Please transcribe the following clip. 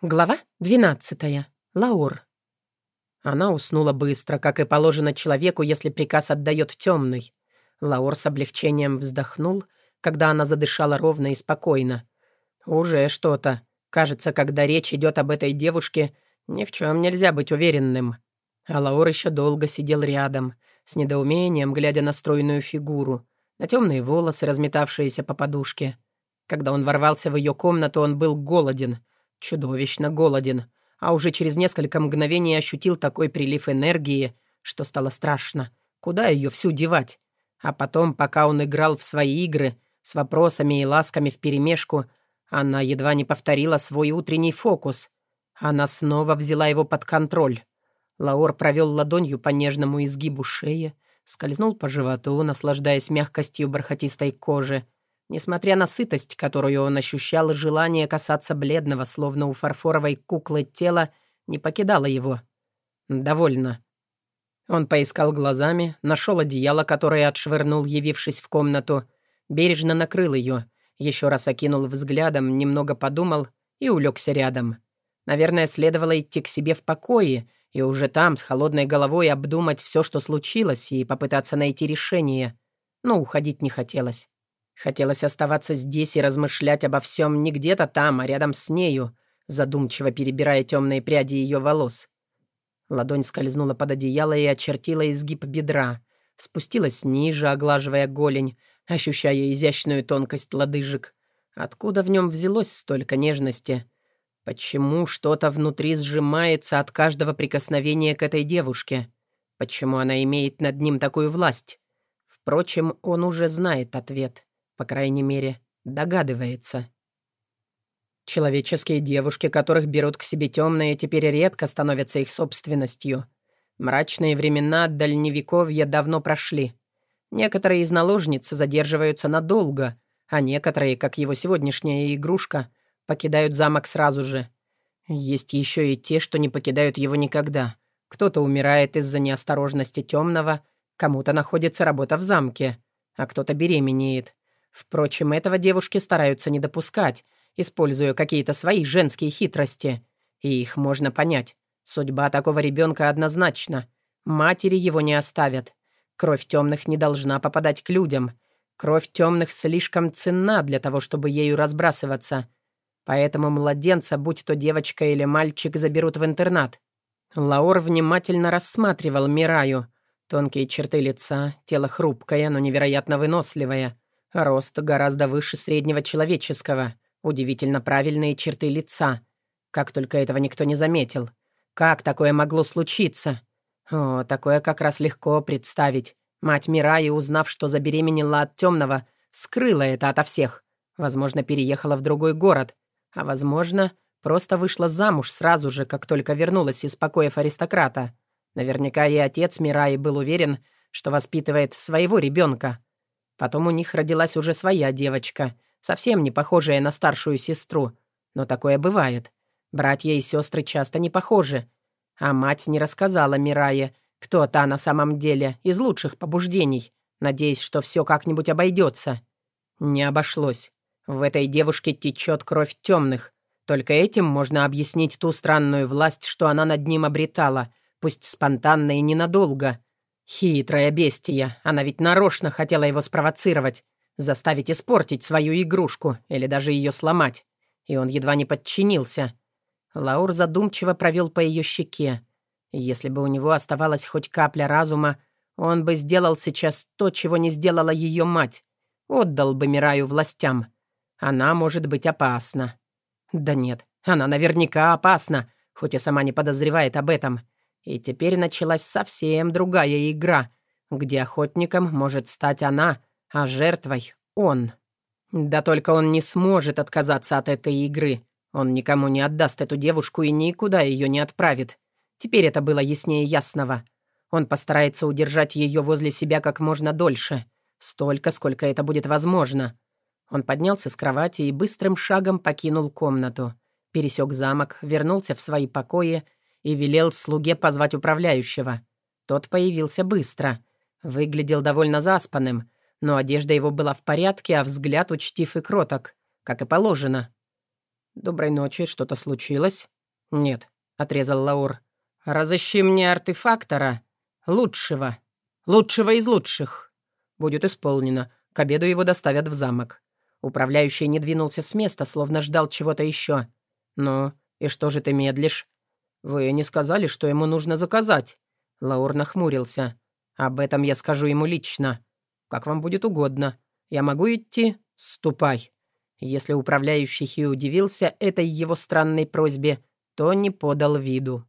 Глава 12. Лаур. Она уснула быстро, как и положено человеку, если приказ отдает темный. Лаур с облегчением вздохнул, когда она задышала ровно и спокойно. Уже что-то. Кажется, когда речь идет об этой девушке, ни в чем нельзя быть уверенным. А Лаур еще долго сидел рядом, с недоумением, глядя на стройную фигуру, на темные волосы, разметавшиеся по подушке. Когда он ворвался в ее комнату, он был голоден — Чудовищно голоден, а уже через несколько мгновений ощутил такой прилив энергии, что стало страшно. Куда ее всю девать? А потом, пока он играл в свои игры, с вопросами и ласками вперемешку, она едва не повторила свой утренний фокус. Она снова взяла его под контроль. Лаор провел ладонью по нежному изгибу шеи, скользнул по животу, наслаждаясь мягкостью бархатистой кожи, Несмотря на сытость, которую он ощущал, желание касаться бледного, словно у фарфоровой куклы тела, не покидало его. «Довольно». Он поискал глазами, нашел одеяло, которое отшвырнул, явившись в комнату, бережно накрыл ее, еще раз окинул взглядом, немного подумал и улегся рядом. Наверное, следовало идти к себе в покое и уже там, с холодной головой, обдумать все, что случилось, и попытаться найти решение. Но уходить не хотелось. Хотелось оставаться здесь и размышлять обо всем не где-то там, а рядом с нею, задумчиво перебирая темные пряди ее волос. Ладонь скользнула под одеяло и очертила изгиб бедра, спустилась ниже, оглаживая голень, ощущая изящную тонкость лодыжек. Откуда в нем взялось столько нежности? Почему что-то внутри сжимается от каждого прикосновения к этой девушке? Почему она имеет над ним такую власть? Впрочем, он уже знает ответ. По крайней мере, догадывается. Человеческие девушки, которых берут к себе темные, теперь редко становятся их собственностью. Мрачные времена дальневековья давно прошли. Некоторые из наложниц задерживаются надолго, а некоторые, как его сегодняшняя игрушка, покидают замок сразу же. Есть еще и те, что не покидают его никогда. Кто-то умирает из-за неосторожности темного, кому-то находится работа в замке, а кто-то беременеет. Впрочем, этого девушки стараются не допускать, используя какие-то свои женские хитрости. И их можно понять. Судьба такого ребенка однозначна. Матери его не оставят. Кровь темных не должна попадать к людям. Кровь темных слишком ценна для того, чтобы ею разбрасываться. Поэтому младенца, будь то девочка или мальчик, заберут в интернат. Лаур внимательно рассматривал Мираю. Тонкие черты лица, тело хрупкое, но невероятно выносливое. Рост гораздо выше среднего человеческого. Удивительно правильные черты лица. Как только этого никто не заметил. Как такое могло случиться? О, такое как раз легко представить. Мать Мираи, узнав, что забеременела от темного, скрыла это ото всех. Возможно, переехала в другой город. А возможно, просто вышла замуж сразу же, как только вернулась из покоев аристократа. Наверняка и отец Мираи был уверен, что воспитывает своего ребенка. Потом у них родилась уже своя девочка, совсем не похожая на старшую сестру. Но такое бывает. Братья и сестры часто не похожи. А мать не рассказала Мирае, кто та на самом деле, из лучших побуждений, надеясь, что все как-нибудь обойдется. Не обошлось. В этой девушке течет кровь темных. Только этим можно объяснить ту странную власть, что она над ним обретала, пусть спонтанно и ненадолго. Хитрая бестия. Она ведь нарочно хотела его спровоцировать, заставить испортить свою игрушку или даже ее сломать. И он едва не подчинился. Лаур задумчиво провел по ее щеке. Если бы у него оставалась хоть капля разума, он бы сделал сейчас то, чего не сделала ее мать. Отдал бы Мираю властям. Она может быть опасна. Да нет, она наверняка опасна, хоть и сама не подозревает об этом. И теперь началась совсем другая игра, где охотником может стать она, а жертвой — он. Да только он не сможет отказаться от этой игры. Он никому не отдаст эту девушку и никуда ее не отправит. Теперь это было яснее ясного. Он постарается удержать ее возле себя как можно дольше. Столько, сколько это будет возможно. Он поднялся с кровати и быстрым шагом покинул комнату. Пересек замок, вернулся в свои покои — и велел слуге позвать управляющего. Тот появился быстро. Выглядел довольно заспанным, но одежда его была в порядке, а взгляд учтив и кроток, как и положено. «Доброй ночи, что-то случилось?» «Нет», — отрезал Лаур. «Разыщи мне артефактора. Лучшего. Лучшего из лучших». «Будет исполнено. К обеду его доставят в замок». Управляющий не двинулся с места, словно ждал чего-то еще. «Ну, и что же ты медлишь?» «Вы не сказали, что ему нужно заказать?» Лаур нахмурился. «Об этом я скажу ему лично. Как вам будет угодно. Я могу идти? Ступай». Если управляющий и удивился этой его странной просьбе, то не подал виду.